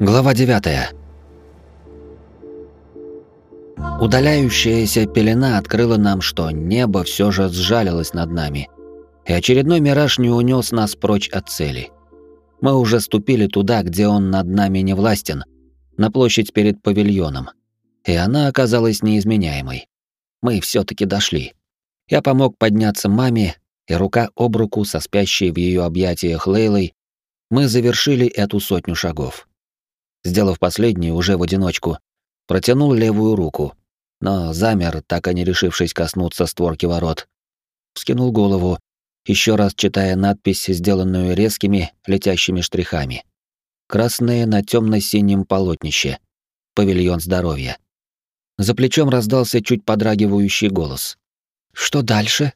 Глава 9. Удаляющаяся пелена открыла нам, что небо все же сжалилось над нами, и очередной мираж не унес нас прочь от цели. Мы уже ступили туда, где он над нами не властен, на площадь перед павильоном, и она оказалась неизменяемой. Мы все таки дошли. Я помог подняться маме, и рука об руку со спящей в ее объятиях Лейлой мы завершили эту сотню шагов. Сделав последний уже в одиночку, протянул левую руку, но замер, так и не решившись коснуться створки ворот. Вскинул голову, еще раз читая надпись, сделанную резкими, летящими штрихами. Красные на темно-синем полотнище. Павильон здоровья. За плечом раздался чуть подрагивающий голос. «Что дальше?»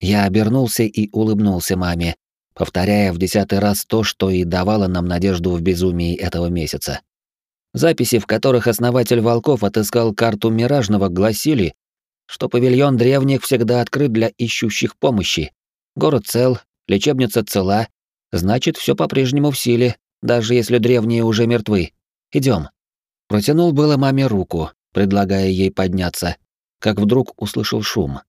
Я обернулся и улыбнулся маме, повторяя в десятый раз то, что и давало нам надежду в безумии этого месяца. Записи, в которых основатель Волков отыскал карту Миражного, гласили, что павильон древних всегда открыт для ищущих помощи. Город цел, лечебница цела, значит, все по-прежнему в силе, даже если древние уже мертвы. Идем. Протянул было маме руку, предлагая ей подняться, как вдруг услышал шум.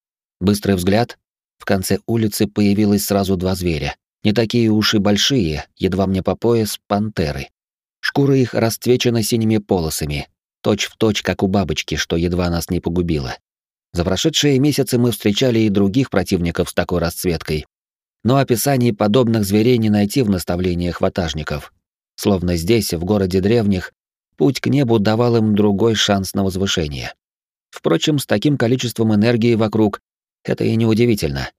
Быстрый взгляд. В конце улицы появилось сразу два зверя. Не такие уж и большие, едва мне по пояс, пантеры. Шкура их расцвечена синими полосами, точь в точь, как у бабочки, что едва нас не погубила. За прошедшие месяцы мы встречали и других противников с такой расцветкой. Но описаний подобных зверей не найти в наставлениях ватажников. Словно здесь, в городе древних, путь к небу давал им другой шанс на возвышение. Впрочем, с таким количеством энергии вокруг это и не удивительно.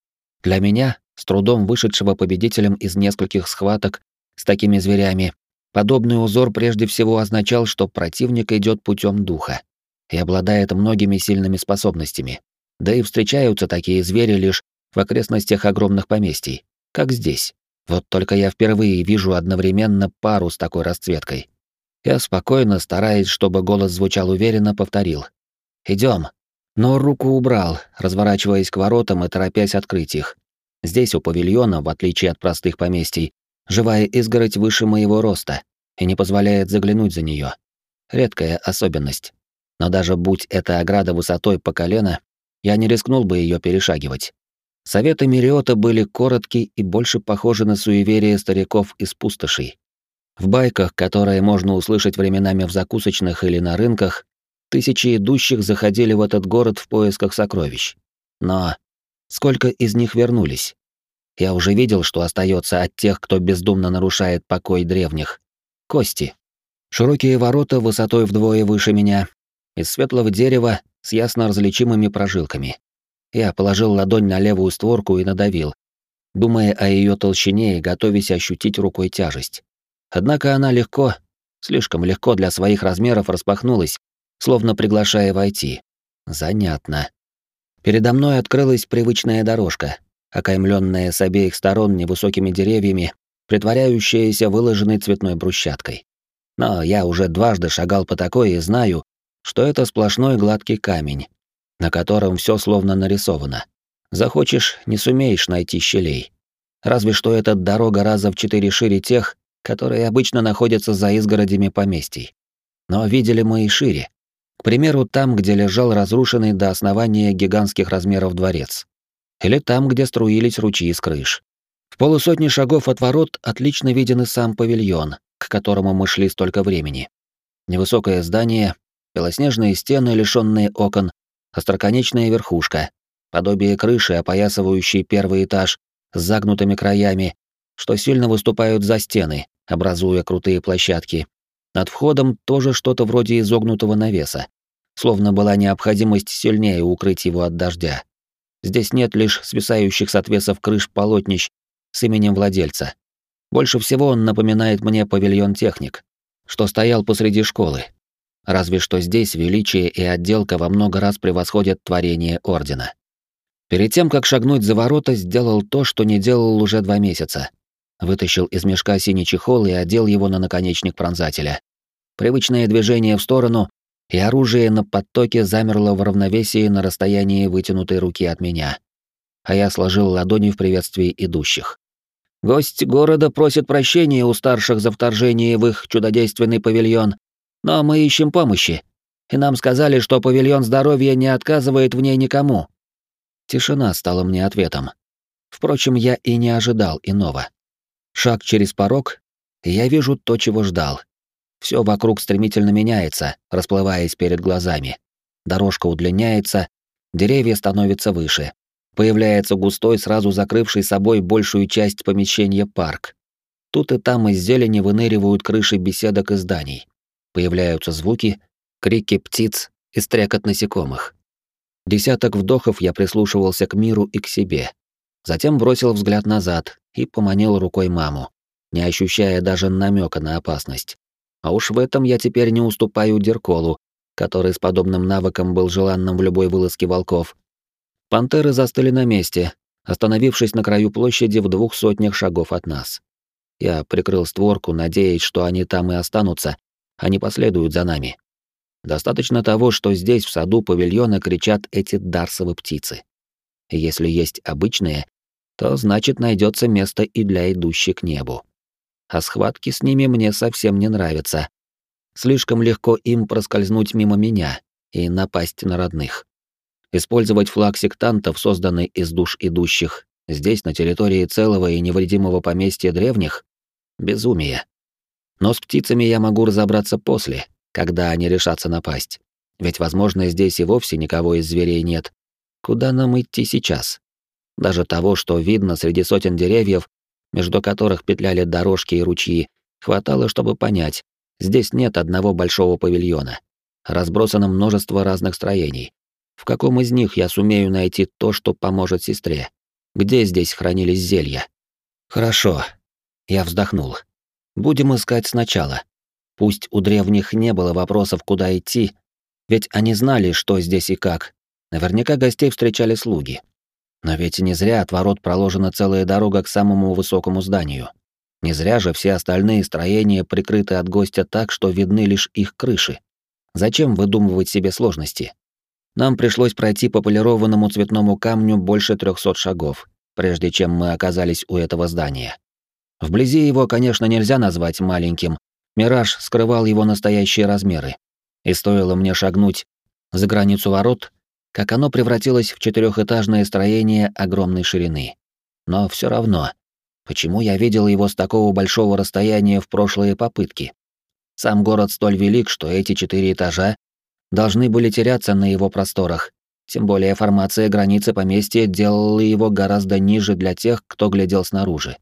Для меня, с трудом вышедшего победителем из нескольких схваток с такими зверями, подобный узор прежде всего означал, что противник идет путем духа и обладает многими сильными способностями. Да и встречаются такие звери лишь в окрестностях огромных поместий, как здесь. Вот только я впервые вижу одновременно пару с такой расцветкой. Я спокойно, стараясь, чтобы голос звучал уверенно, повторил. «Идем». Но руку убрал, разворачиваясь к воротам и торопясь открыть их. Здесь у павильона, в отличие от простых поместий, живая изгородь выше моего роста и не позволяет заглянуть за нее. Редкая особенность. Но даже будь эта ограда высотой по колено, я не рискнул бы ее перешагивать. Советы Мириота были короткие и больше похожи на суеверие стариков из пустошей. В байках, которые можно услышать временами в закусочных или на рынках, тысячи идущих заходили в этот город в поисках сокровищ. Но Сколько из них вернулись? Я уже видел, что остается от тех, кто бездумно нарушает покой древних. Кости. Широкие ворота высотой вдвое выше меня, из светлого дерева с ясно различимыми прожилками. Я положил ладонь на левую створку и надавил, думая о ее толщине и готовясь ощутить рукой тяжесть. Однако она легко, слишком легко для своих размеров распахнулась, словно приглашая войти. Занятно. Передо мной открылась привычная дорожка, окаймленная с обеих сторон невысокими деревьями, притворяющаяся выложенной цветной брусчаткой. Но я уже дважды шагал по такой и знаю, что это сплошной гладкий камень, на котором все словно нарисовано. Захочешь, не сумеешь найти щелей. Разве что эта дорога раза в четыре шире тех, которые обычно находятся за изгородями поместий. Но видели мы и шире. К примеру, там, где лежал разрушенный до основания гигантских размеров дворец. Или там, где струились ручьи с крыш. В полусотни шагов от ворот отлично виден и сам павильон, к которому мы шли столько времени. Невысокое здание, белоснежные стены, лишенные окон, остроконечная верхушка, подобие крыши, опоясывающей первый этаж с загнутыми краями, что сильно выступают за стены, образуя крутые площадки, над входом тоже что-то вроде изогнутого навеса, словно была необходимость сильнее укрыть его от дождя. Здесь нет лишь свисающих с отвесов крыш полотнищ с именем владельца. Больше всего он напоминает мне павильон техник, что стоял посреди школы. Разве что здесь величие и отделка во много раз превосходят творение Ордена. Перед тем, как шагнуть за ворота, сделал то, что не делал уже два месяца. Вытащил из мешка синий чехол и одел его на наконечник пронзателя. Привычное движение в сторону, и оружие на подтоке замерло в равновесии на расстоянии вытянутой руки от меня. А я сложил ладони в приветствии идущих. Гость города просит прощения у старших за вторжение в их чудодейственный павильон, но мы ищем помощи, и нам сказали, что павильон здоровья не отказывает в ней никому. Тишина стала мне ответом. Впрочем, я и не ожидал иного. Шаг через порог, и я вижу то, чего ждал. Все вокруг стремительно меняется, расплываясь перед глазами. Дорожка удлиняется, деревья становятся выше. Появляется густой, сразу закрывший собой большую часть помещения парк. Тут и там из зелени выныривают крыши беседок и зданий. Появляются звуки, крики птиц и стрекот насекомых. Десяток вдохов я прислушивался к миру и к себе. Затем бросил взгляд назад и поманил рукой маму, не ощущая даже намека на опасность. А уж в этом я теперь не уступаю Дерколу, который с подобным навыком был желанным в любой вылазке волков. Пантеры застыли на месте, остановившись на краю площади в двух сотнях шагов от нас. Я прикрыл створку, надеясь, что они там и останутся, а не последуют за нами. Достаточно того, что здесь, в саду павильона, кричат эти дарсовы птицы. Если есть обычные, то значит найдется место и для идущих к небу. А схватки с ними мне совсем не нравятся. Слишком легко им проскользнуть мимо меня и напасть на родных. Использовать флаг сектантов, созданный из душ идущих, здесь, на территории целого и невредимого поместья древних — безумие. Но с птицами я могу разобраться после, когда они решатся напасть. Ведь, возможно, здесь и вовсе никого из зверей нет. Куда нам идти сейчас? Даже того, что видно среди сотен деревьев, между которых петляли дорожки и ручьи, хватало, чтобы понять, здесь нет одного большого павильона. Разбросано множество разных строений. В каком из них я сумею найти то, что поможет сестре? Где здесь хранились зелья? Хорошо. Я вздохнул. Будем искать сначала. Пусть у древних не было вопросов, куда идти, ведь они знали, что здесь и как. Наверняка гостей встречали слуги. Но ведь не зря от ворот проложена целая дорога к самому высокому зданию. Не зря же все остальные строения прикрыты от гостя так, что видны лишь их крыши. Зачем выдумывать себе сложности? Нам пришлось пройти по полированному цветному камню больше трехсот шагов, прежде чем мы оказались у этого здания. Вблизи его, конечно, нельзя назвать маленьким, Мираж скрывал его настоящие размеры. И стоило мне шагнуть за границу ворот, как оно превратилось в четырехэтажное строение огромной ширины. Но все равно, почему я видел его с такого большого расстояния в прошлые попытки? Сам город столь велик, что эти четыре этажа должны были теряться на его просторах. Тем более формация границы поместья делала его гораздо ниже для тех, кто глядел снаружи.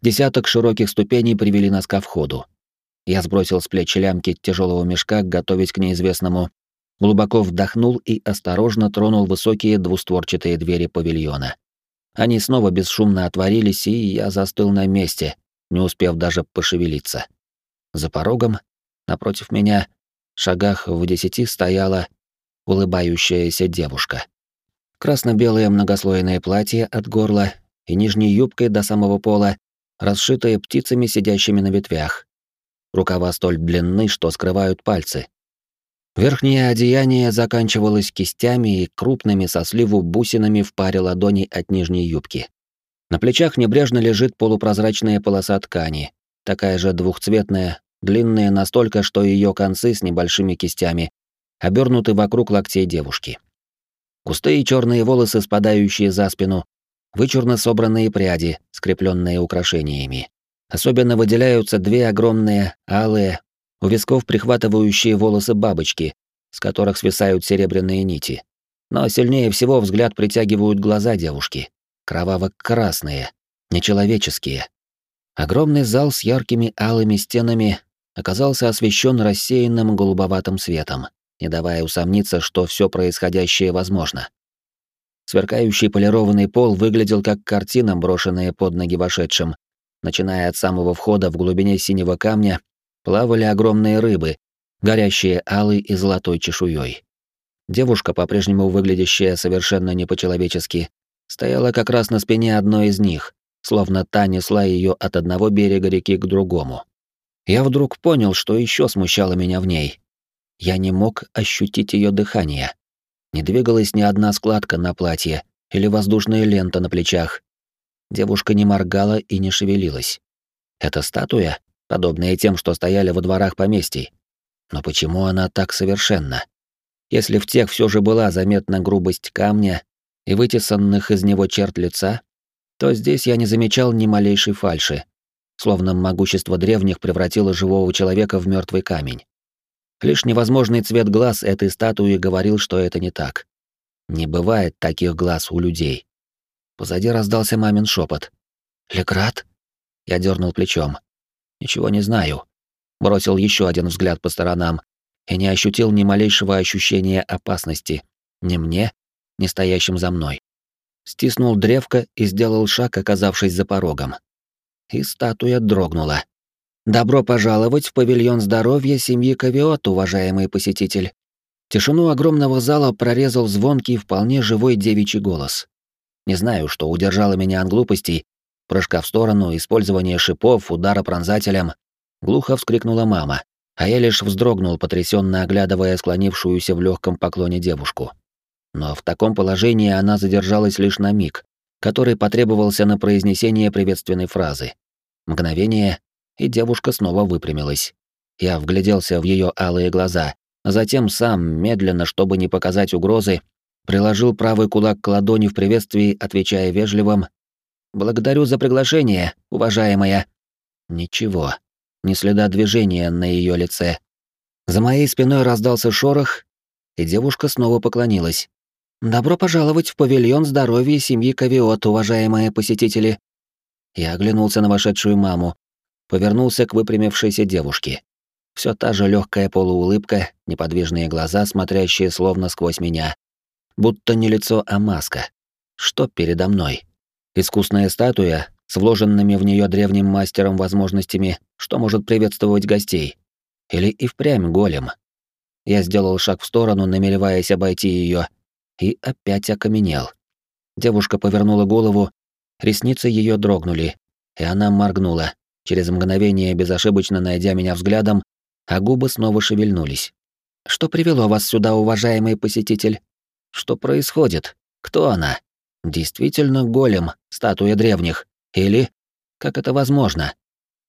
Десяток широких ступеней привели нас ко входу. Я сбросил с плеч лямки тяжелого мешка, готовясь к неизвестному, глубоко вдохнул и осторожно тронул высокие двустворчатые двери павильона. Они снова бесшумно отворились, и я застыл на месте, не успев даже пошевелиться. За порогом, напротив меня, в шагах в десяти стояла улыбающаяся девушка. Красно-белое многослойное платье от горла и нижней юбкой до самого пола, расшитое птицами, сидящими на ветвях, рукава столь длинны, что скрывают пальцы. Верхнее одеяние заканчивалось кистями и крупными со сливу бусинами в паре ладоней от нижней юбки. На плечах небрежно лежит полупрозрачная полоса ткани, такая же двухцветная, длинная настолько, что ее концы с небольшими кистями обернуты вокруг локтей девушки. Густые черные волосы, спадающие за спину, вычурно собранные пряди, скрепленные украшениями. Особенно выделяются две огромные, алые, у висков прихватывающие волосы бабочки, с которых свисают серебряные нити. Но сильнее всего взгляд притягивают глаза девушки. Кроваво-красные, нечеловеческие. Огромный зал с яркими алыми стенами оказался освещен рассеянным голубоватым светом, не давая усомниться, что все происходящее возможно. Сверкающий полированный пол выглядел как картина, брошенная под ноги вошедшим, Начиная от самого входа в глубине синего камня, плавали огромные рыбы, горящие алой и золотой чешуей. Девушка, по-прежнему выглядящая совершенно не по-человечески, стояла как раз на спине одной из них, словно та несла ее от одного берега реки к другому. Я вдруг понял, что еще смущало меня в ней. Я не мог ощутить ее дыхание. Не двигалась ни одна складка на платье или воздушная лента на плечах, Девушка не моргала и не шевелилась. Это статуя, подобная тем, что стояли во дворах поместий. Но почему она так совершенна? Если в тех все же была заметна грубость камня и вытесанных из него черт лица, то здесь я не замечал ни малейшей фальши, словно могущество древних превратило живого человека в мертвый камень. Лишь невозможный цвет глаз этой статуи говорил, что это не так. Не бывает таких глаз у людей. Позади раздался мамин шепот. «Лекрат?» Я дернул плечом. «Ничего не знаю». Бросил еще один взгляд по сторонам и не ощутил ни малейшего ощущения опасности. Ни мне, ни стоящим за мной. Стиснул древко и сделал шаг, оказавшись за порогом. И статуя дрогнула. «Добро пожаловать в павильон здоровья семьи Кавиот, уважаемый посетитель!» Тишину огромного зала прорезал звонкий, вполне живой девичий голос. Не знаю, что удержало меня от глупостей, прыжка в сторону, использования шипов, удара пронзателем. Глухо вскрикнула мама, а я лишь вздрогнул, потрясенно оглядывая склонившуюся в легком поклоне девушку. Но в таком положении она задержалась лишь на миг, который потребовался на произнесение приветственной фразы. Мгновение, и девушка снова выпрямилась. Я вгляделся в ее алые глаза, а затем сам, медленно, чтобы не показать угрозы, приложил правый кулак к ладони в приветствии, отвечая вежливым «Благодарю за приглашение, уважаемая». Ничего, ни следа движения на ее лице. За моей спиной раздался шорох, и девушка снова поклонилась. «Добро пожаловать в павильон здоровья семьи Кавиот, уважаемые посетители». Я оглянулся на вошедшую маму, повернулся к выпрямившейся девушке. Все та же легкая полуулыбка, неподвижные глаза, смотрящие словно сквозь меня. Будто не лицо, а маска. Что передо мной? Искусная статуя с вложенными в нее древним мастером возможностями, что может приветствовать гостей. Или и впрямь голем. Я сделал шаг в сторону, намереваясь обойти ее, и опять окаменел. Девушка повернула голову, ресницы ее дрогнули, и она моргнула, через мгновение безошибочно найдя меня взглядом, а губы снова шевельнулись. «Что привело вас сюда, уважаемый посетитель? Что происходит? Кто она? Действительно голем, статуя древних? Или... Как это возможно?»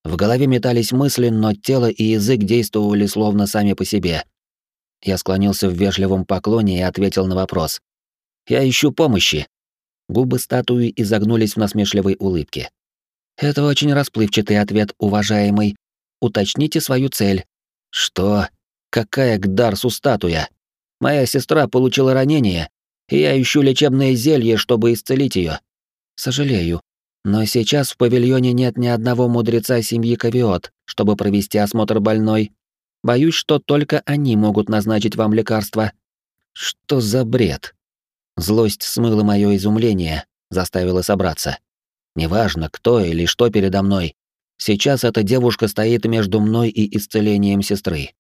В голове метались мысли, но тело и язык действовали словно сами по себе. Я склонился в вежливом поклоне и ответил на вопрос. «Я ищу помощи». Губы статуи изогнулись в насмешливой улыбке. Это очень расплывчатый ответ, уважаемый. Уточните свою цель. Что? Какая к Дарсу статуя? Моя сестра получила ранение, и я ищу лечебное зелье, чтобы исцелить ее. Сожалею, но сейчас в павильоне нет ни одного мудреца семьи Кавиот, чтобы провести осмотр больной. Боюсь, что только они могут назначить вам лекарство. Что за бред? Злость смыла мое изумление, заставила собраться. Неважно, кто или что передо мной. Сейчас эта девушка стоит между мной и исцелением сестры.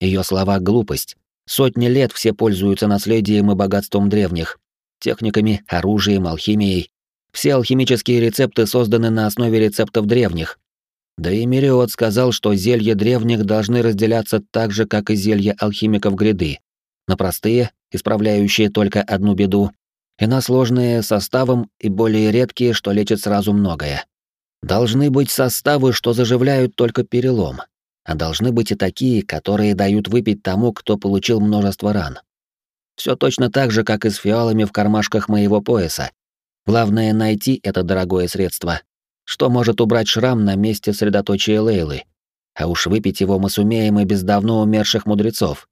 Ее слова — глупость. Сотни лет все пользуются наследием и богатством древних. Техниками, оружием, алхимией. Все алхимические рецепты созданы на основе рецептов древних. Да и Мириот сказал, что зелья древних должны разделяться так же, как и зелья алхимиков гряды. На простые, исправляющие только одну беду, и на сложные составом и более редкие, что лечат сразу многое. Должны быть составы, что заживляют только перелом, а должны быть и такие, которые дают выпить тому, кто получил множество ран. Все точно так же, как и с фиалами в кармашках моего пояса. Главное найти это дорогое средство, что может убрать шрам на месте средоточия Лейлы. А уж выпить его мы сумеем и без давно умерших мудрецов.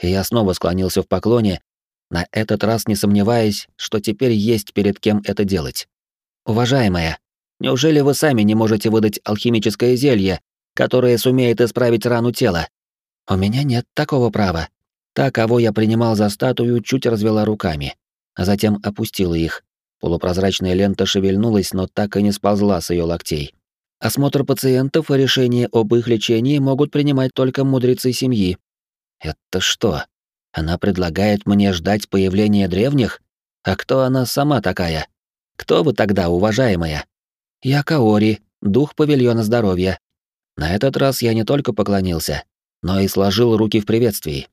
И я снова склонился в поклоне, на этот раз не сомневаясь, что теперь есть перед кем это делать. «Уважаемая, неужели вы сами не можете выдать алхимическое зелье, которое сумеет исправить рану тела?» «У меня нет такого права». Та, кого я принимал за статую, чуть развела руками, а затем опустила их. Полупрозрачная лента шевельнулась, но так и не сползла с ее локтей. Осмотр пациентов и решение об их лечении могут принимать только мудрецы семьи. Это что, она предлагает мне ждать появления древних? А кто она сама такая? Кто вы тогда, уважаемая? Я Каори, дух павильона здоровья. На этот раз я не только поклонился, но и сложил руки в приветствии.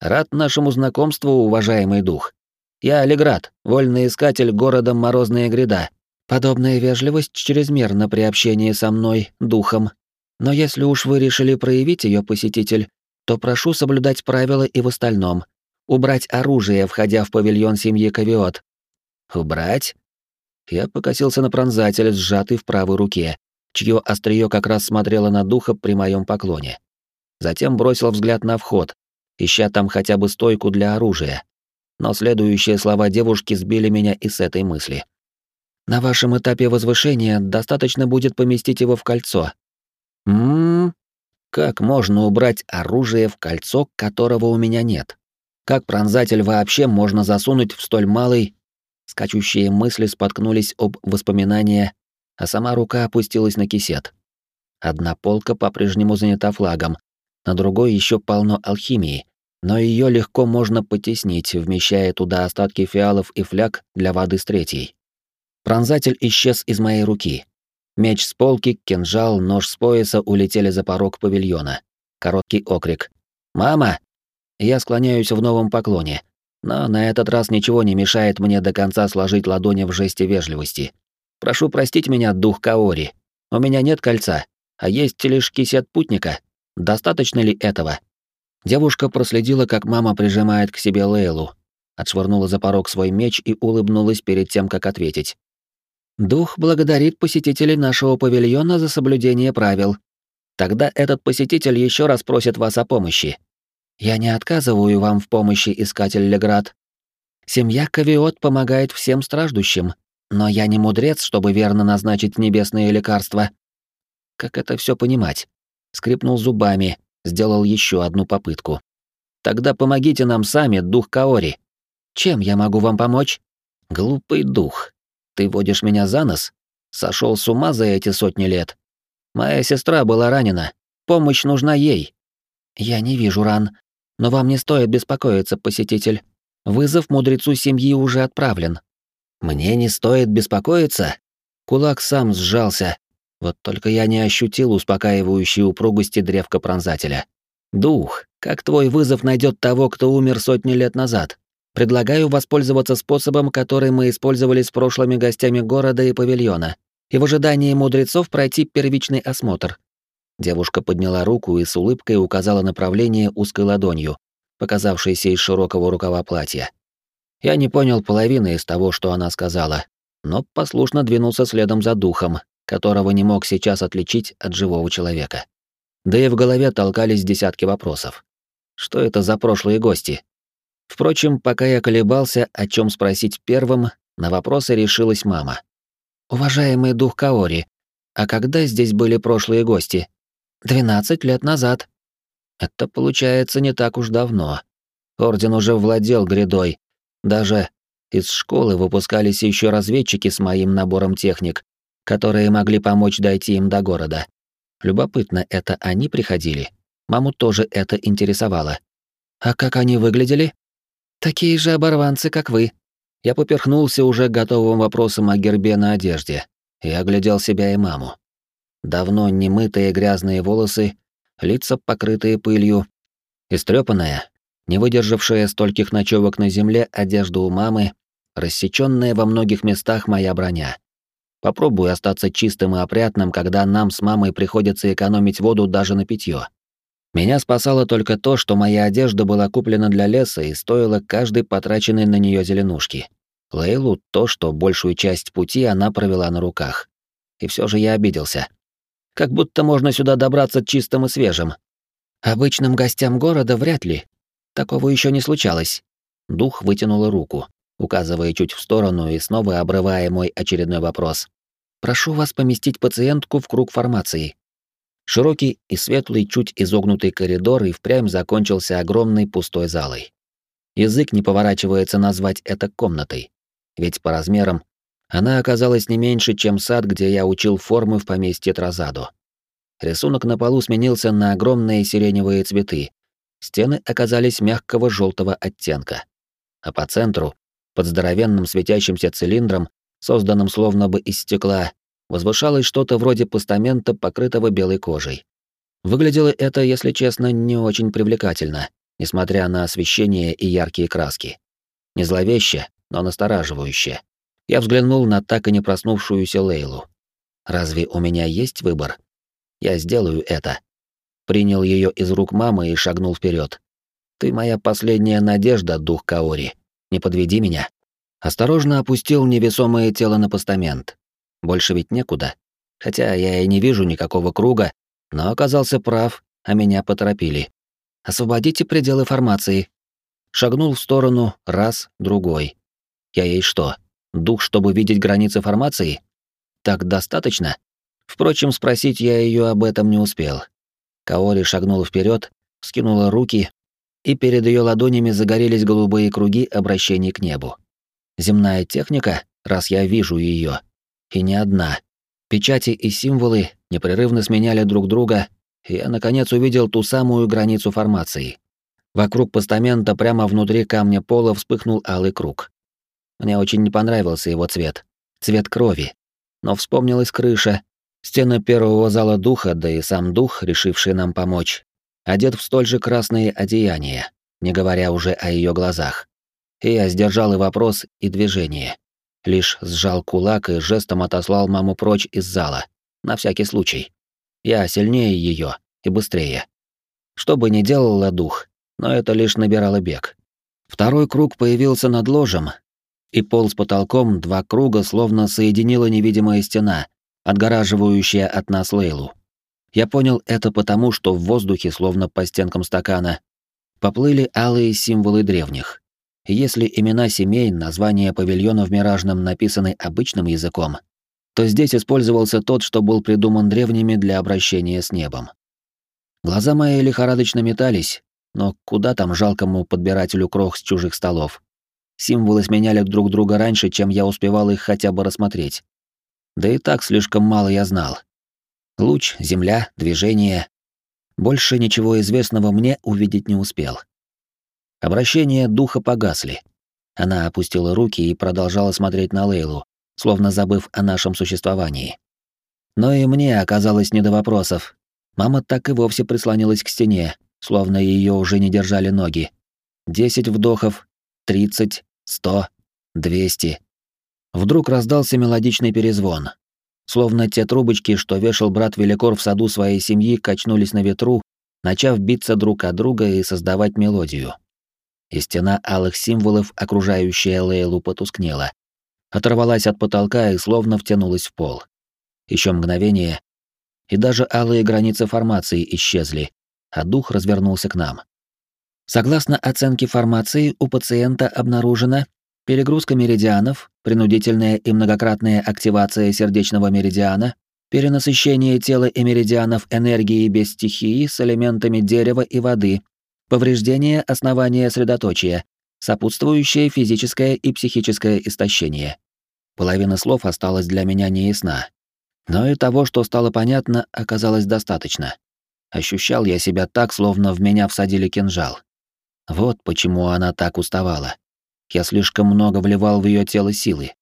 Рад нашему знакомству, уважаемый дух. Я Алиград, вольный искатель города Морозная гряда. Подобная вежливость чрезмерна при общении со мной, духом. Но если уж вы решили проявить ее, посетитель, то прошу соблюдать правила и в остальном. Убрать оружие, входя в павильон семьи Кавиот. Убрать? Я покосился на пронзатель, сжатый в правой руке, чье острие как раз смотрело на духа при моем поклоне. Затем бросил взгляд на вход, ища там хотя бы стойку для оружия. Но следующие слова девушки сбили меня и с этой мысли. На вашем этапе возвышения достаточно будет поместить его в кольцо. Ммм, как можно убрать оружие в кольцо, которого у меня нет? Как пронзатель вообще можно засунуть в столь малый... Скачущие мысли споткнулись об воспоминания, а сама рука опустилась на кисет. Одна полка по-прежнему занята флагом, на другой еще полно алхимии, но ее легко можно потеснить, вмещая туда остатки фиалов и фляг для воды с третьей. Пронзатель исчез из моей руки. Меч с полки, кинжал, нож с пояса улетели за порог павильона. Короткий окрик. «Мама!» Я склоняюсь в новом поклоне, но на этот раз ничего не мешает мне до конца сложить ладони в жесте вежливости. Прошу простить меня, дух Каори. У меня нет кольца, а есть лишь кисет путника. Достаточно ли этого? Девушка проследила, как мама прижимает к себе Лейлу, отшвырнула за порог свой меч и улыбнулась перед тем, как ответить. Дух благодарит посетителей нашего павильона за соблюдение правил. Тогда этот посетитель еще раз просит вас о помощи. Я не отказываю вам в помощи, искатель Леград. Семья Кавиот помогает всем страждущим, но я не мудрец, чтобы верно назначить небесные лекарства. Как это все понимать? Скрипнул зубами, сделал еще одну попытку. Тогда помогите нам сами, дух Каори. Чем я могу вам помочь? Глупый дух. Ты водишь меня за нос? Сошел с ума за эти сотни лет? Моя сестра была ранена. Помощь нужна ей. Я не вижу ран, но вам не стоит беспокоиться, посетитель. Вызов мудрецу семьи уже отправлен. Мне не стоит беспокоиться? Кулак сам сжался. Вот только я не ощутил успокаивающей упругости древка пронзателя. Дух, как твой вызов найдет того, кто умер сотни лет назад? Предлагаю воспользоваться способом, который мы использовали с прошлыми гостями города и павильона, и в ожидании мудрецов пройти первичный осмотр. Девушка подняла руку и с улыбкой указала направление узкой ладонью, показавшейся из широкого рукава платья. Я не понял половины из того, что она сказала, но послушно двинулся следом за духом, которого не мог сейчас отличить от живого человека. Да и в голове толкались десятки вопросов. Что это за прошлые гости? Впрочем, пока я колебался, о чем спросить первым, на вопросы решилась мама. «Уважаемый дух Каори, а когда здесь были прошлые гости?» «Двенадцать лет назад». «Это получается не так уж давно. Орден уже владел грядой. Даже из школы выпускались еще разведчики с моим набором техник, которые могли помочь дойти им до города. Любопытно, это они приходили? Маму тоже это интересовало. А как они выглядели? Такие же оборванцы, как вы. Я поперхнулся уже готовым вопросом о гербе на одежде и оглядел себя и маму. Давно немытые грязные волосы, лица покрытые пылью, истрепанная, не выдержавшая стольких ночевок на земле одежда у мамы, рассечённая во многих местах моя броня. Попробую остаться чистым и опрятным, когда нам с мамой приходится экономить воду даже на питье. Меня спасало только то, что моя одежда была куплена для леса и стоила каждой потраченной на нее зеленушки. Лейлу то, что большую часть пути она провела на руках. И все же я обиделся. Как будто можно сюда добраться чистым и свежим. Обычным гостям города вряд ли. Такого еще не случалось. Дух вытянула руку, указывая чуть в сторону и снова обрывая мой очередной вопрос. «Прошу вас поместить пациентку в круг формации. Широкий и светлый, чуть изогнутый коридор и впрямь закончился огромной пустой залой. Язык не поворачивается назвать это комнатой, ведь по размерам она оказалась не меньше, чем сад, где я учил формы в поместье Тразадо. Рисунок на полу сменился на огромные сиреневые цветы. Стены оказались мягкого желтого оттенка. А по центру, под здоровенным светящимся цилиндром, созданным словно бы из стекла, возвышалось что-то вроде постамента, покрытого белой кожей. Выглядело это, если честно, не очень привлекательно, несмотря на освещение и яркие краски. Не зловеще, но настораживающе. Я взглянул на так и не проснувшуюся Лейлу. Разве у меня есть выбор? Я сделаю это. Принял ее из рук мамы и шагнул вперед. Ты моя последняя надежда, дух Каори. Не подведи меня. Осторожно опустил невесомое тело на постамент. Больше ведь некуда. Хотя я и не вижу никакого круга, но оказался прав, а меня поторопили. Освободите пределы формации. Шагнул в сторону раз, другой. Я ей что, дух, чтобы видеть границы формации? Так достаточно? Впрочем, спросить я ее об этом не успел. Каори шагнула вперед, скинула руки, и перед ее ладонями загорелись голубые круги обращений к небу. Земная техника, раз я вижу ее, и не одна. Печати и символы непрерывно сменяли друг друга, и я наконец увидел ту самую границу формации. Вокруг постамента прямо внутри камня пола вспыхнул алый круг. Мне очень не понравился его цвет. Цвет крови. Но вспомнилась крыша, стены первого зала духа, да и сам дух, решивший нам помочь, одет в столь же красные одеяния, не говоря уже о ее глазах. И я сдержал и вопрос, и движение. Лишь сжал кулак и жестом отослал маму прочь из зала, на всякий случай. Я сильнее ее и быстрее. Что бы ни делала дух, но это лишь набирало бег. Второй круг появился над ложем, и пол с потолком два круга словно соединила невидимая стена, отгораживающая от нас Лейлу. Я понял это потому, что в воздухе, словно по стенкам стакана, поплыли алые символы древних. Если имена семей, названия павильона в Миражном написаны обычным языком, то здесь использовался тот, что был придуман древними для обращения с небом. Глаза мои лихорадочно метались, но куда там жалкому подбирателю крох с чужих столов? Символы сменяли друг друга раньше, чем я успевал их хотя бы рассмотреть. Да и так слишком мало я знал. Луч, земля, движение. Больше ничего известного мне увидеть не успел. Обращения духа погасли. Она опустила руки и продолжала смотреть на Лейлу, словно забыв о нашем существовании. Но и мне оказалось не до вопросов. Мама так и вовсе прислонилась к стене, словно ее уже не держали ноги. Десять вдохов, тридцать, сто, двести. Вдруг раздался мелодичный перезвон. Словно те трубочки, что вешал брат Великор в саду своей семьи, качнулись на ветру, начав биться друг от друга и создавать мелодию. И стена алых символов, окружающая Лейлу, потускнела. Оторвалась от потолка и словно втянулась в пол. Еще мгновение, и даже алые границы формации исчезли, а дух развернулся к нам. Согласно оценке формации, у пациента обнаружена перегрузка меридианов, принудительная и многократная активация сердечного меридиана, перенасыщение тела и меридианов энергией без стихии с элементами дерева и воды, повреждение основания средоточия, сопутствующее физическое и психическое истощение. Половина слов осталась для меня неясна. Но и того, что стало понятно, оказалось достаточно. Ощущал я себя так, словно в меня всадили кинжал. Вот почему она так уставала. Я слишком много вливал в ее тело силы.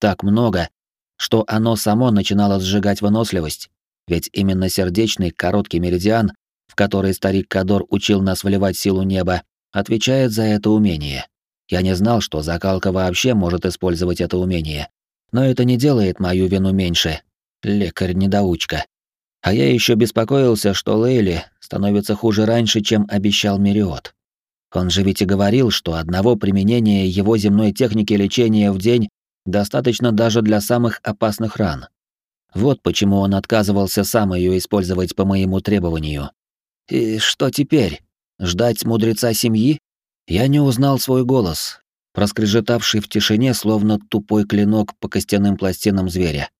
Так много, что оно само начинало сжигать выносливость, ведь именно сердечный короткий меридиан, в который старик Кадор учил нас вливать силу неба, отвечает за это умение. Я не знал, что закалка вообще может использовать это умение. Но это не делает мою вину меньше. Лекарь-недоучка. А я еще беспокоился, что Лейли становится хуже раньше, чем обещал Мериот. Он же ведь и говорил, что одного применения его земной техники лечения в день достаточно даже для самых опасных ран. Вот почему он отказывался сам ее использовать по моему требованию. И что теперь? Ждать мудреца семьи? Я не узнал свой голос, проскрежетавший в тишине, словно тупой клинок по костяным пластинам зверя.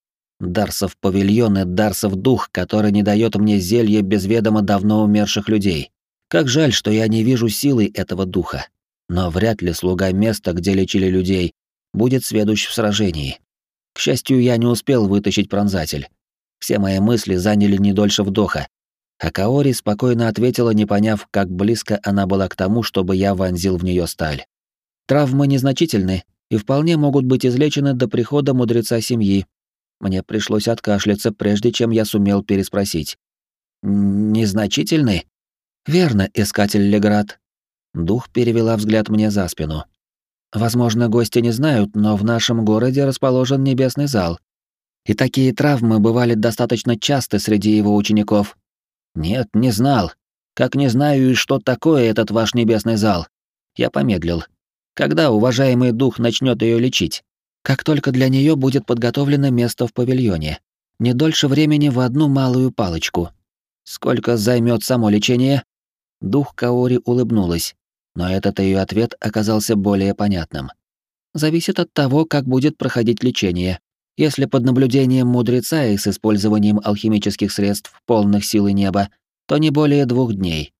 Дарсов павильон и Дарсов дух, который не дает мне зелье без ведома давно умерших людей. Как жаль, что я не вижу силы этого духа. Но вряд ли слуга места, где лечили людей, будет сведущ в сражении. К счастью, я не успел вытащить пронзатель. Все мои мысли заняли не дольше вдоха. А Каори спокойно ответила, не поняв, как близко она была к тому, чтобы я вонзил в нее сталь. Травмы незначительны и вполне могут быть излечены до прихода мудреца семьи, мне пришлось откашляться, прежде чем я сумел переспросить. «Незначительный?» «Верно, искатель Леград». Дух перевела взгляд мне за спину. Возможно, гости не знают, но в нашем городе расположен небесный зал. И такие травмы бывали достаточно часто среди его учеников. Нет, не знал. Как не знаю и что такое этот ваш небесный зал. Я помедлил. Когда уважаемый дух начнет ее лечить? Как только для нее будет подготовлено место в павильоне. Не дольше времени в одну малую палочку. Сколько займет само лечение? Дух Каори улыбнулась, но этот ее ответ оказался более понятным. Зависит от того, как будет проходить лечение. Если под наблюдением мудреца и с использованием алхимических средств полных силы неба, то не более двух дней.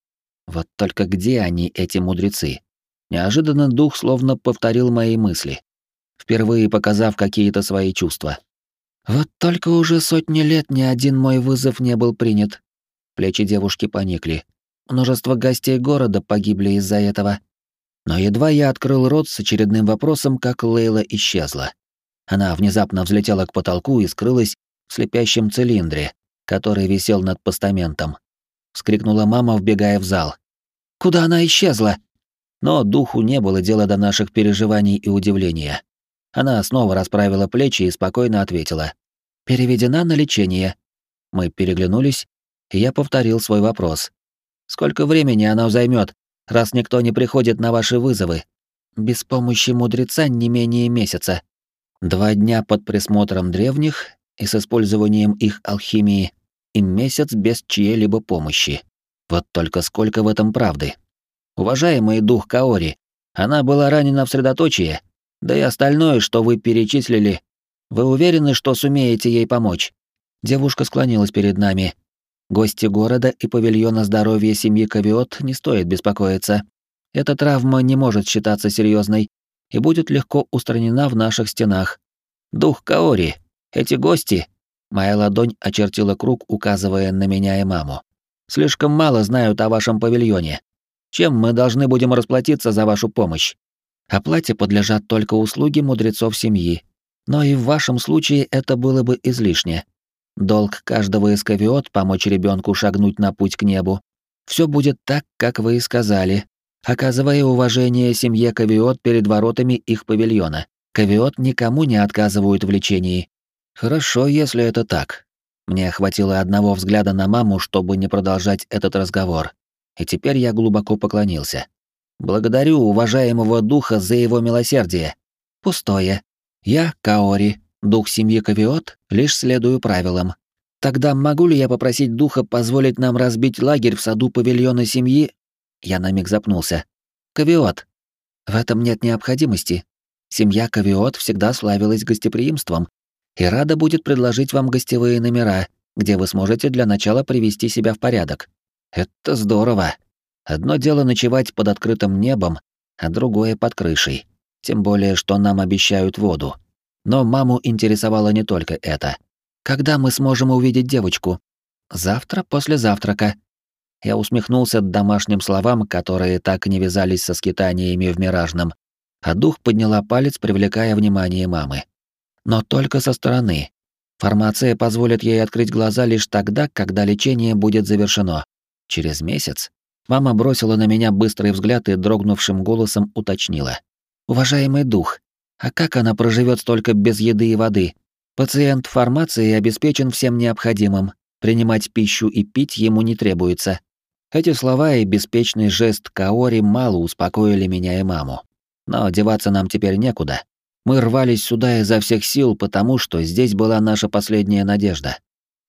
Вот только где они, эти мудрецы? Неожиданно дух словно повторил мои мысли, впервые показав какие-то свои чувства. Вот только уже сотни лет ни один мой вызов не был принят. Плечи девушки поникли. Множество гостей города погибли из-за этого. Но едва я открыл рот с очередным вопросом, как Лейла исчезла. Она внезапно взлетела к потолку и скрылась в слепящем цилиндре, который висел над постаментом. Вскрикнула мама, вбегая в зал. «Куда она исчезла?» Но духу не было дела до наших переживаний и удивления. Она снова расправила плечи и спокойно ответила. «Переведена на лечение». Мы переглянулись, и я повторил свой вопрос. «Сколько времени она займет, раз никто не приходит на ваши вызовы?» «Без помощи мудреца не менее месяца», Два дня под присмотром древних и с использованием их алхимии, и месяц без чьей-либо помощи. Вот только сколько в этом правды. Уважаемый дух Каори, она была ранена в средоточие, да и остальное, что вы перечислили. Вы уверены, что сумеете ей помочь? Девушка склонилась перед нами. Гости города и павильона здоровья семьи Кавиот не стоит беспокоиться. Эта травма не может считаться серьезной, и будет легко устранена в наших стенах. Дух Каори, эти гости... Моя ладонь очертила круг, указывая на меня и маму. Слишком мало знают о вашем павильоне. Чем мы должны будем расплатиться за вашу помощь? Оплате подлежат только услуги мудрецов семьи. Но и в вашем случае это было бы излишне. Долг каждого из кавиот помочь ребенку шагнуть на путь к небу. Все будет так, как вы и сказали, оказывая уважение семье Кавиот перед воротами их павильона. Кавиот никому не отказывают в лечении. Хорошо, если это так. Мне хватило одного взгляда на маму, чтобы не продолжать этот разговор. И теперь я глубоко поклонился. Благодарю уважаемого духа за его милосердие. Пустое. Я, Каори, дух семьи Кавиот, лишь следую правилам. Тогда могу ли я попросить духа позволить нам разбить лагерь в саду павильона семьи я на миг запнулся. Кавиот. В этом нет необходимости. Семья Кавиот всегда славилась гостеприимством и рада будет предложить вам гостевые номера, где вы сможете для начала привести себя в порядок. Это здорово. Одно дело ночевать под открытым небом, а другое под крышей. Тем более, что нам обещают воду. Но маму интересовало не только это. Когда мы сможем увидеть девочку? Завтра после завтрака, я усмехнулся домашним словам, которые так не вязались со скитаниями в Миражном, а дух подняла палец, привлекая внимание мамы. Но только со стороны. Формация позволит ей открыть глаза лишь тогда, когда лечение будет завершено. Через месяц мама бросила на меня быстрый взгляд и дрогнувшим голосом уточнила. «Уважаемый дух, а как она проживет столько без еды и воды? Пациент формации обеспечен всем необходимым, принимать пищу и пить ему не требуется. Эти слова и беспечный жест Каори мало успокоили меня и маму. Но деваться нам теперь некуда. Мы рвались сюда изо всех сил, потому что здесь была наша последняя надежда.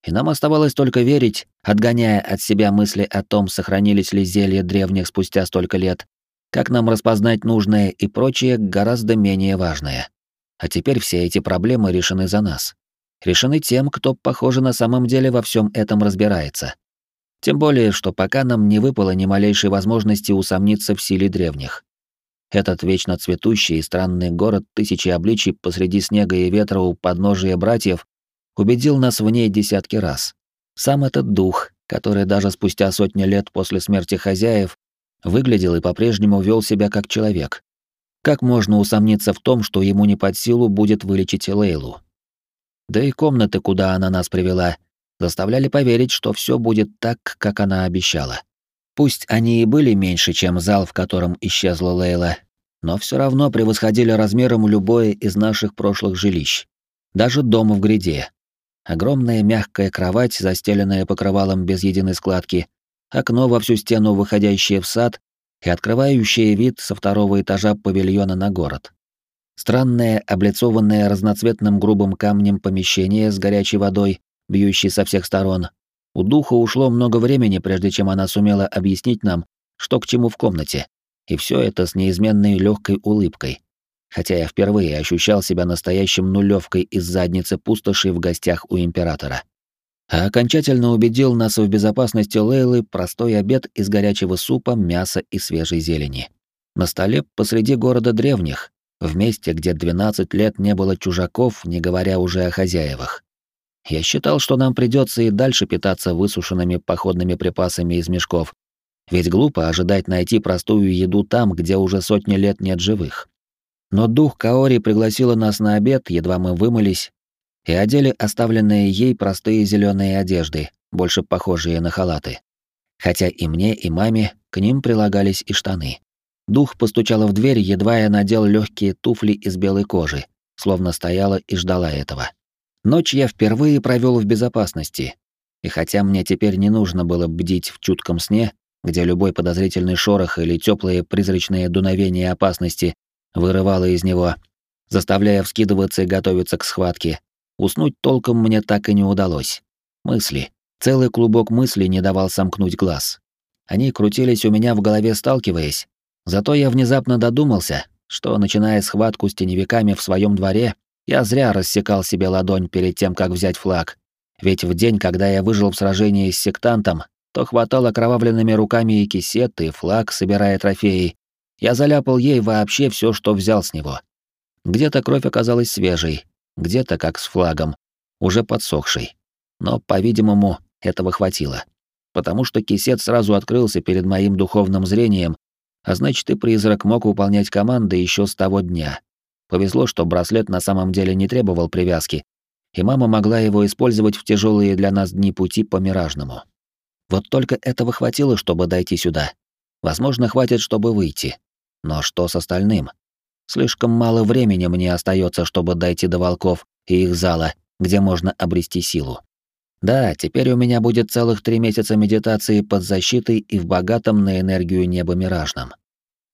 И нам оставалось только верить, отгоняя от себя мысли о том, сохранились ли зелья древних спустя столько лет, как нам распознать нужное и прочее гораздо менее важное. А теперь все эти проблемы решены за нас. Решены тем, кто, похоже, на самом деле во всем этом разбирается. Тем более, что пока нам не выпало ни малейшей возможности усомниться в силе древних. Этот вечно цветущий и странный город тысячи обличий посреди снега и ветра у подножия братьев убедил нас в ней десятки раз. Сам этот дух, который даже спустя сотни лет после смерти хозяев выглядел и по-прежнему вел себя как человек. Как можно усомниться в том, что ему не под силу будет вылечить Лейлу? Да и комнаты, куда она нас привела, заставляли поверить, что все будет так, как она обещала. Пусть они и были меньше, чем зал, в котором исчезла Лейла, но все равно превосходили размером любое из наших прошлых жилищ. Даже дом в гряде. Огромная мягкая кровать, застеленная покрывалом без единой складки, окно во всю стену, выходящее в сад и открывающее вид со второго этажа павильона на город. Странное, облицованное разноцветным грубым камнем помещение с горячей водой, бьющей со всех сторон. У духа ушло много времени, прежде чем она сумела объяснить нам, что к чему в комнате. И все это с неизменной легкой улыбкой. Хотя я впервые ощущал себя настоящим нулевкой из задницы пустоши в гостях у императора. А окончательно убедил нас в безопасности Лейлы простой обед из горячего супа, мяса и свежей зелени. На столе посреди города древних, в месте, где 12 лет не было чужаков, не говоря уже о хозяевах. Я считал, что нам придется и дальше питаться высушенными походными припасами из мешков, ведь глупо ожидать найти простую еду там, где уже сотни лет нет живых. Но дух Каори пригласила нас на обед, едва мы вымылись, и одели оставленные ей простые зеленые одежды, больше похожие на халаты. Хотя и мне, и маме к ним прилагались и штаны. Дух постучала в дверь, едва я надел легкие туфли из белой кожи, словно стояла и ждала этого. Ночь я впервые провел в безопасности, и хотя мне теперь не нужно было бдить в чутком сне, где любой подозрительный шорох или теплые призрачные дуновения опасности вырывало из него, заставляя вскидываться и готовиться к схватке, уснуть толком мне так и не удалось. Мысли. Целый клубок мыслей не давал сомкнуть глаз. Они крутились у меня в голове, сталкиваясь, Зато я внезапно додумался, что, начиная схватку с теневиками в своем дворе, я зря рассекал себе ладонь перед тем, как взять флаг. Ведь в день, когда я выжил в сражении с сектантом, то хватал окровавленными руками и кисет, и флаг, собирая трофеи. Я заляпал ей вообще все, что взял с него. Где-то кровь оказалась свежей, где-то, как с флагом, уже подсохшей. Но, по-видимому, этого хватило. Потому что кисет сразу открылся перед моим духовным зрением, а значит, и призрак мог выполнять команды еще с того дня. Повезло, что браслет на самом деле не требовал привязки, и мама могла его использовать в тяжелые для нас дни пути по Миражному. Вот только этого хватило, чтобы дойти сюда. Возможно, хватит, чтобы выйти. Но что с остальным? Слишком мало времени мне остается, чтобы дойти до волков и их зала, где можно обрести силу. Да, теперь у меня будет целых три месяца медитации под защитой и в богатом на энергию небо миражном.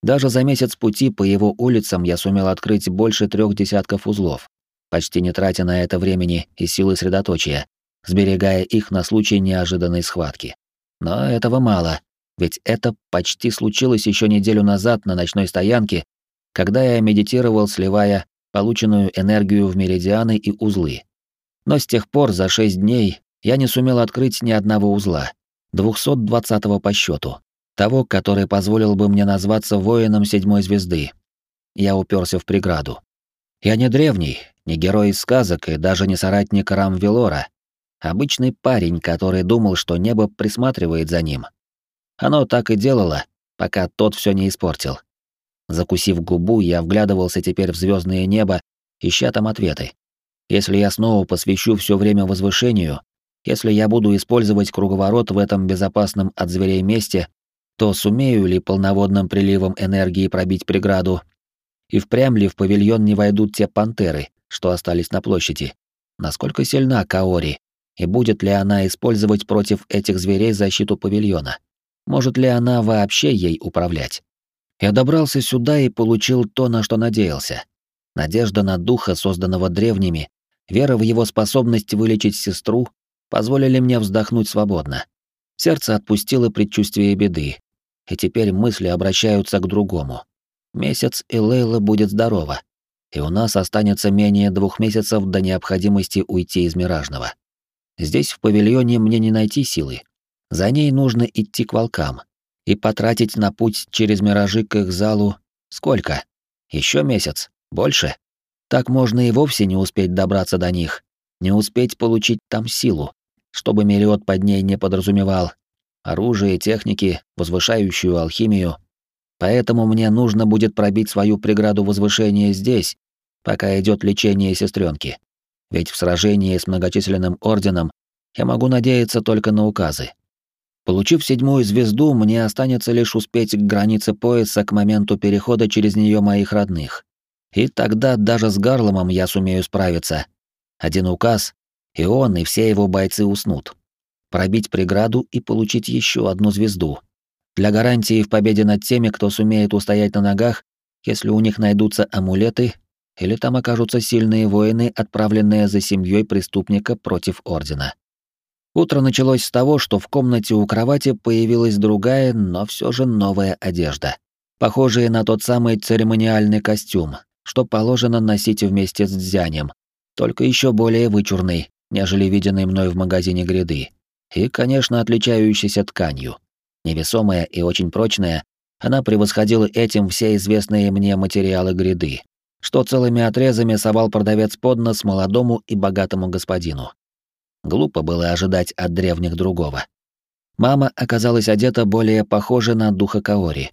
Даже за месяц пути по его улицам я сумел открыть больше трех десятков узлов, почти не тратя на это времени и силы средоточия, сберегая их на случай неожиданной схватки. Но этого мало, ведь это почти случилось еще неделю назад на ночной стоянке, когда я медитировал, сливая полученную энергию в меридианы и узлы. Но с тех пор за шесть дней я не сумел открыть ни одного узла, 220-го по счету, того, который позволил бы мне назваться воином седьмой звезды. Я уперся в преграду. Я не древний, не герой из сказок и даже не соратник Рамвелора. Обычный парень, который думал, что небо присматривает за ним. Оно так и делало, пока тот все не испортил. Закусив губу, я вглядывался теперь в звездное небо, ища там ответы. Если я снова посвящу все время возвышению, если я буду использовать круговорот в этом безопасном от зверей месте, то сумею ли полноводным приливом энергии пробить преграду? И впрямь ли в павильон не войдут те пантеры, что остались на площади? Насколько сильна Каори? И будет ли она использовать против этих зверей защиту павильона? Может ли она вообще ей управлять? Я добрался сюда и получил то, на что надеялся. Надежда на духа, созданного древними, вера в его способность вылечить сестру позволили мне вздохнуть свободно. Сердце отпустило предчувствие беды, и теперь мысли обращаются к другому. Месяц, и Лейла будет здорова, и у нас останется менее двух месяцев до необходимости уйти из Миражного. Здесь, в павильоне, мне не найти силы. За ней нужно идти к волкам и потратить на путь через миражи к их залу сколько? Еще месяц? Больше? Так можно и вовсе не успеть добраться до них, не успеть получить там силу, чтобы Мелиот под ней не подразумевал, оружие, техники, возвышающую алхимию. Поэтому мне нужно будет пробить свою преграду возвышения здесь, пока идет лечение сестренки. Ведь в сражении с многочисленным орденом я могу надеяться только на указы. Получив седьмую звезду, мне останется лишь успеть к границе пояса к моменту перехода через нее моих родных. И тогда даже с Гарломом я сумею справиться. Один указ, и он, и все его бойцы уснут. Пробить преграду и получить еще одну звезду. Для гарантии в победе над теми, кто сумеет устоять на ногах, если у них найдутся амулеты, или там окажутся сильные воины, отправленные за семьей преступника против Ордена. Утро началось с того, что в комнате у кровати появилась другая, но все же новая одежда, похожая на тот самый церемониальный костюм, что положено носить вместе с дзянем, только еще более вычурный, нежели виденный мной в магазине гряды, и, конечно, отличающийся тканью. Невесомая и очень прочная, она превосходила этим все известные мне материалы гряды, что целыми отрезами совал продавец под нос молодому и богатому господину. Глупо было ожидать от древних другого. Мама оказалась одета более похоже на духа Каори.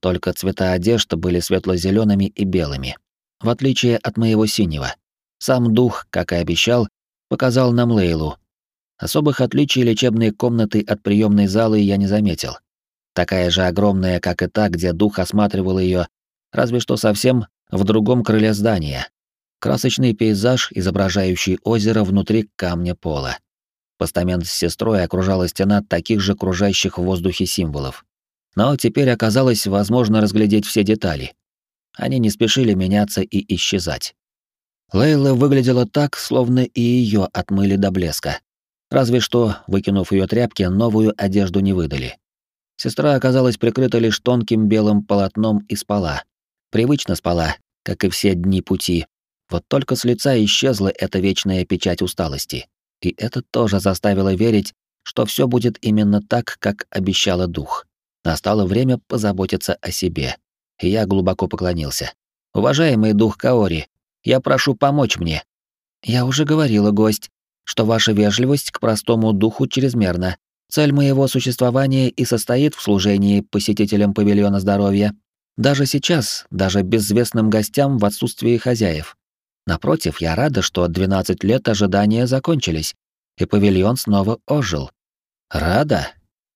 Только цвета одежды были светло зелеными и белыми, в отличие от моего синего. Сам дух, как и обещал, показал нам Лейлу. Особых отличий лечебной комнаты от приемной залы я не заметил. Такая же огромная, как и та, где дух осматривал ее, разве что совсем в другом крыле здания, Красочный пейзаж, изображающий озеро внутри камня пола. Постамент с сестрой окружала стена таких же кружащих в воздухе символов. Но теперь оказалось возможно разглядеть все детали. Они не спешили меняться и исчезать. Лейла выглядела так, словно и ее отмыли до блеска. Разве что, выкинув ее тряпки, новую одежду не выдали. Сестра оказалась прикрыта лишь тонким белым полотном и спала. Привычно спала, как и все дни пути, вот только с лица исчезла эта вечная печать усталости. И это тоже заставило верить, что все будет именно так, как обещала дух. Настало время позаботиться о себе. И я глубоко поклонился. «Уважаемый дух Каори, я прошу помочь мне». «Я уже говорила, гость, что ваша вежливость к простому духу чрезмерна. Цель моего существования и состоит в служении посетителям павильона здоровья. Даже сейчас, даже безвестным гостям в отсутствии хозяев. Напротив, я рада, что 12 лет ожидания закончились, и павильон снова ожил. Рада?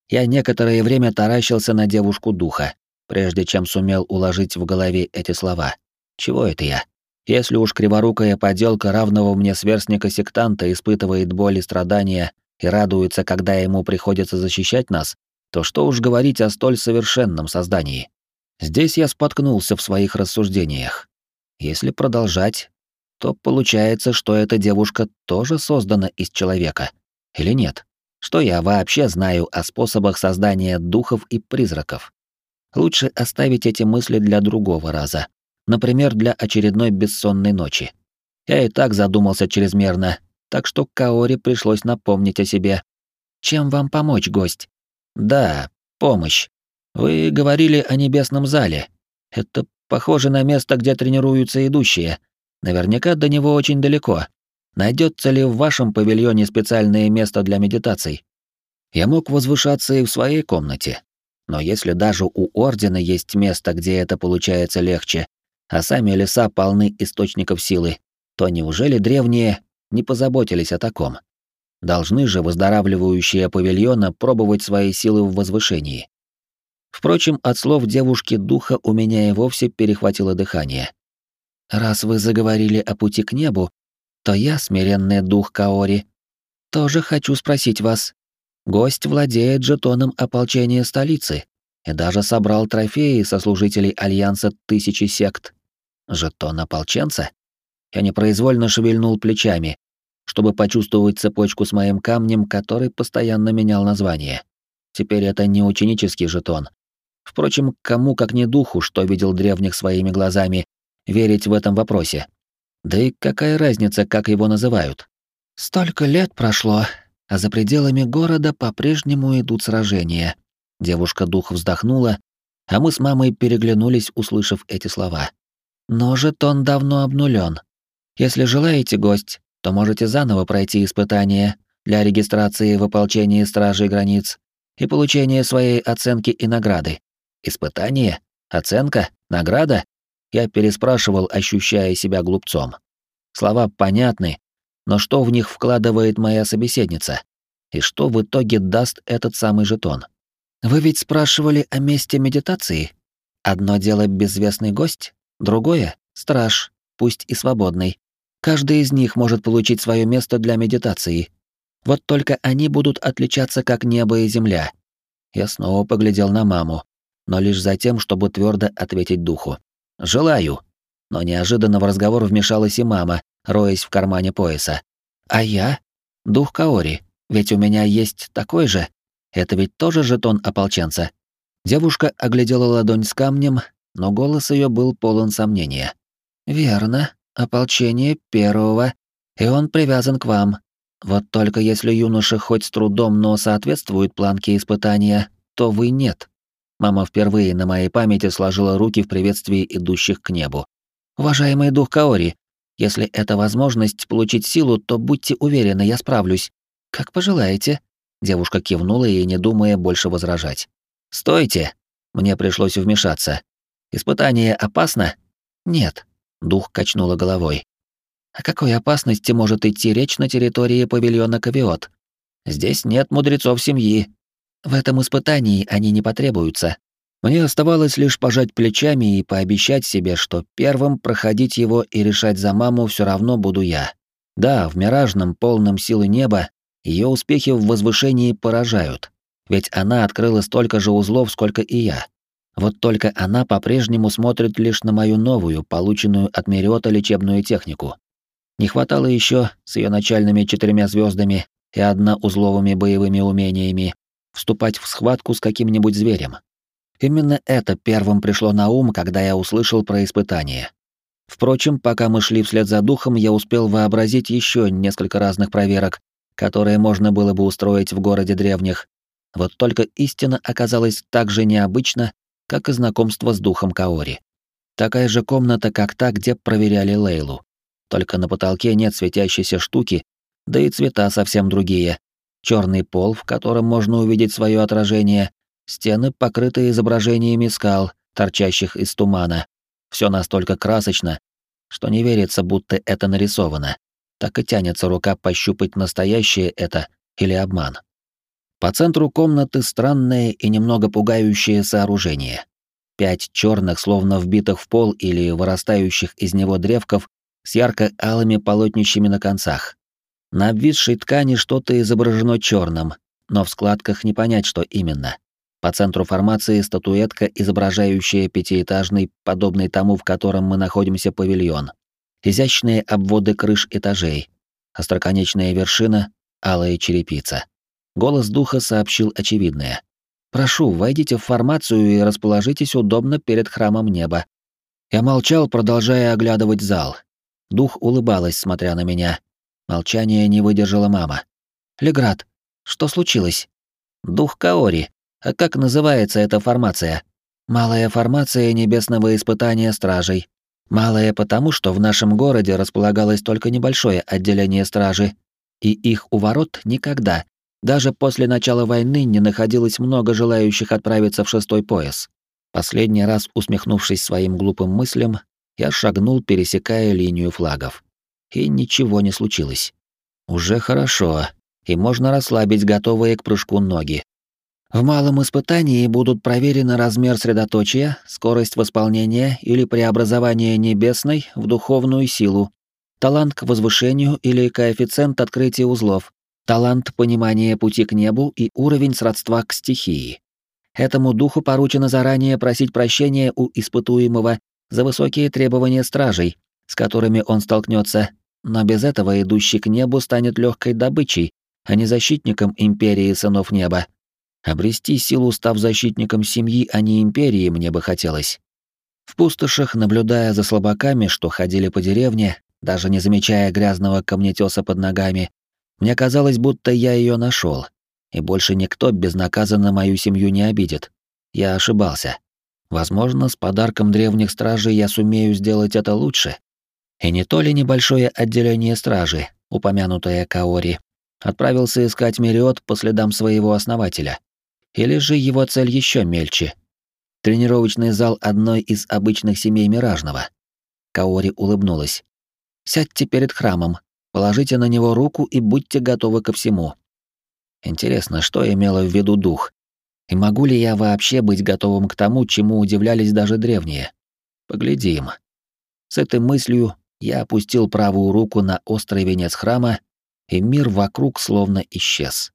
Я некоторое время таращился на девушку духа, прежде чем сумел уложить в голове эти слова. Чего это я? Если уж криворукая поделка равного мне сверстника-сектанта испытывает боль и страдания и радуется, когда ему приходится защищать нас, то что уж говорить о столь совершенном создании. Здесь я споткнулся в своих рассуждениях. Если продолжать, то получается, что эта девушка тоже создана из человека. Или нет? Что я вообще знаю о способах создания духов и призраков? Лучше оставить эти мысли для другого раза. Например, для очередной бессонной ночи. Я и так задумался чрезмерно, так что Каори пришлось напомнить о себе. «Чем вам помочь, гость?» «Да, помощь. Вы говорили о небесном зале. Это похоже на место, где тренируются идущие. Наверняка до него очень далеко. Найдется ли в вашем павильоне специальное место для медитаций? Я мог возвышаться и в своей комнате. Но если даже у Ордена есть место, где это получается легче, а сами леса полны источников силы, то неужели древние не позаботились о таком? Должны же выздоравливающие павильона пробовать свои силы в возвышении. Впрочем, от слов девушки духа у меня и вовсе перехватило дыхание. Раз вы заговорили о пути к небу, то я, смиренный дух Каори, тоже хочу спросить вас. Гость владеет жетоном ополчения столицы и даже собрал трофеи со служителей Альянса Тысячи Сект. Жетон ополченца? Я непроизвольно шевельнул плечами, чтобы почувствовать цепочку с моим камнем, который постоянно менял название. Теперь это не ученический жетон. Впрочем, кому как не духу, что видел древних своими глазами, верить в этом вопросе. Да и какая разница, как его называют? Столько лет прошло, а за пределами города по-прежнему идут сражения. Девушка-дух вздохнула, а мы с мамой переглянулись, услышав эти слова. Но жетон давно обнулен. Если желаете, гость, то можете заново пройти испытание для регистрации в ополчении стражей границ и получения своей оценки и награды. Испытание? Оценка? Награда? Я переспрашивал, ощущая себя глупцом. Слова понятны, но что в них вкладывает моя собеседница? И что в итоге даст этот самый жетон? Вы ведь спрашивали о месте медитации? Одно дело безвестный гость, другое — страж, пусть и свободный. Каждый из них может получить свое место для медитации. Вот только они будут отличаться как небо и земля. Я снова поглядел на маму, но лишь за тем, чтобы твердо ответить духу. «Желаю». Но неожиданно в разговор вмешалась и мама, роясь в кармане пояса. «А я? Дух Каори. Ведь у меня есть такой же. Это ведь тоже жетон ополченца». Девушка оглядела ладонь с камнем, но голос ее был полон сомнения. «Верно. Ополчение первого. И он привязан к вам. Вот только если юноша хоть с трудом, но соответствует планке испытания, то вы нет». Мама впервые на моей памяти сложила руки в приветствии идущих к небу. «Уважаемый дух Каори, если это возможность получить силу, то будьте уверены, я справлюсь. Как пожелаете». Девушка кивнула и не думая больше возражать. «Стойте!» Мне пришлось вмешаться. «Испытание опасно?» «Нет», — дух качнула головой. «О какой опасности может идти речь на территории павильона Кавиот? Здесь нет мудрецов семьи. В этом испытании они не потребуются. Мне оставалось лишь пожать плечами и пообещать себе, что первым проходить его и решать за маму все равно буду я. Да, в миражном, полном силы неба, ее успехи в возвышении поражают. Ведь она открыла столько же узлов, сколько и я. Вот только она по-прежнему смотрит лишь на мою новую, полученную от Мериота лечебную технику. Не хватало еще с ее начальными четырьмя звездами и одноузловыми боевыми умениями вступать в схватку с каким-нибудь зверем. Именно это первым пришло на ум, когда я услышал про испытание. Впрочем, пока мы шли вслед за духом, я успел вообразить еще несколько разных проверок, которые можно было бы устроить в городе древних. Вот только истина оказалась так же необычна, как и знакомство с духом Каори. Такая же комната, как та, где проверяли Лейлу. Только на потолке нет светящейся штуки, да и цвета совсем другие. Черный пол, в котором можно увидеть свое отражение, Стены покрыты изображениями скал, торчащих из тумана. Все настолько красочно, что не верится, будто это нарисовано. Так и тянется рука пощупать, настоящее это или обман. По центру комнаты странное и немного пугающее сооружение. Пять черных, словно вбитых в пол или вырастающих из него древков с ярко-алыми полотнищами на концах. На обвисшей ткани что-то изображено черным, но в складках не понять, что именно. По центру формации статуэтка, изображающая пятиэтажный, подобный тому, в котором мы находимся, павильон. Изящные обводы крыш этажей. Остроконечная вершина, алая черепица. Голос духа сообщил очевидное. «Прошу, войдите в формацию и расположитесь удобно перед храмом неба». Я молчал, продолжая оглядывать зал. Дух улыбалась, смотря на меня. Молчание не выдержала мама. «Леград, что случилось?» «Дух Каори», а как называется эта формация? Малая формация небесного испытания стражей. Малая потому, что в нашем городе располагалось только небольшое отделение стражи, и их у ворот никогда, даже после начала войны, не находилось много желающих отправиться в шестой пояс. Последний раз усмехнувшись своим глупым мыслям, я шагнул, пересекая линию флагов. И ничего не случилось. Уже хорошо, и можно расслабить готовые к прыжку ноги. В малом испытании будут проверены размер средоточия, скорость восполнения или преобразования небесной в духовную силу, талант к возвышению или коэффициент открытия узлов, талант понимания пути к небу и уровень сродства к стихии. Этому духу поручено заранее просить прощения у испытуемого за высокие требования стражей, с которыми он столкнется, но без этого идущий к небу станет легкой добычей, а не защитником империи сынов неба. Обрести силу, став защитником семьи, а не империи, мне бы хотелось. В пустошах, наблюдая за слабаками, что ходили по деревне, даже не замечая грязного камнетеса под ногами, мне казалось, будто я ее нашел, и больше никто безнаказанно мою семью не обидит. Я ошибался. Возможно, с подарком древних стражей я сумею сделать это лучше. И не то ли небольшое отделение стражи, упомянутое Каори, отправился искать Мериот по следам своего основателя. Или же его цель еще мельче? Тренировочный зал одной из обычных семей Миражного. Каори улыбнулась. «Сядьте перед храмом, положите на него руку и будьте готовы ко всему. Интересно, что имело в виду дух? И могу ли я вообще быть готовым к тому, чему удивлялись даже древние? Поглядим. С этой мыслью я опустил правую руку на острый венец храма, и мир вокруг словно исчез.